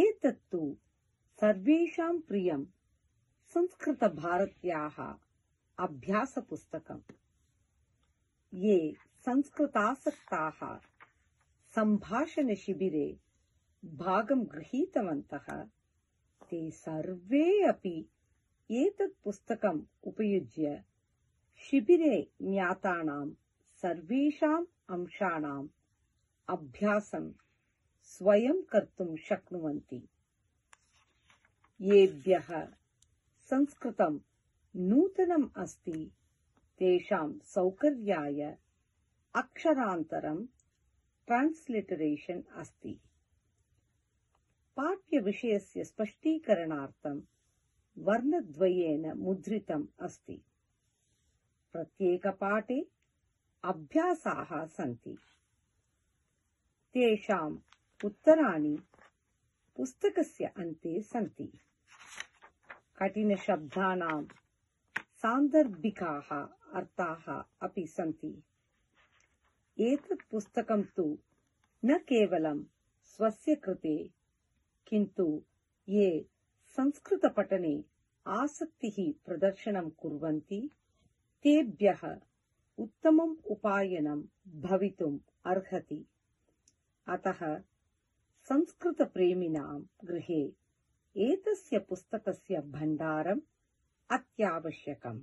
एतत्तु सर्वेषां प्रियं संस्कृतभारत्याः अभ्यासपुस्तकम्। ये संस्कृतासक्ताः सम्भाषणशिबिरे भागं गृहीतवन्तः ते सर्वे अपि एतत् पुस्तकम् उपयुज्य शिबिरे ज्ञातानां सर्वेषाम् अंशानाम् अभ्यासं स्वयं कर्तुं शक्नुवन्ति। येभ्यः संस्कृतं नूतनम् अस्ति तेषां सौकर्याय अक्षरान्तरं ट्रान्स्लिटरेशन् अस्ति। पाठ्यविषयस्य स्पष्टीकरणार्थं वर्णद्वयेन मुद्रितम् अस्ति। प्रत्येकपाठे अभ्यासाः सन्ति। तेषाम् उत्तराणि पुस्तकस्य अन्ते सन्ति। कठिनशब्दानां सान्दर्भिकाः अर्थाः अपि सन्ति। एतत् पुस्तकं तु न केवलं स्वस्य कृते किन्तु ये संस्कृतपठने आसक्तिः प्रदर्शनं कुर्वन्ति तेभ्यः उत्तमम् उपायनं भवितुम् अर्हति। अतः संस्कृतप्रेमिणां गृहे एतस्य पुस्तकस्य भण्डारम् अत्यावश्यकम्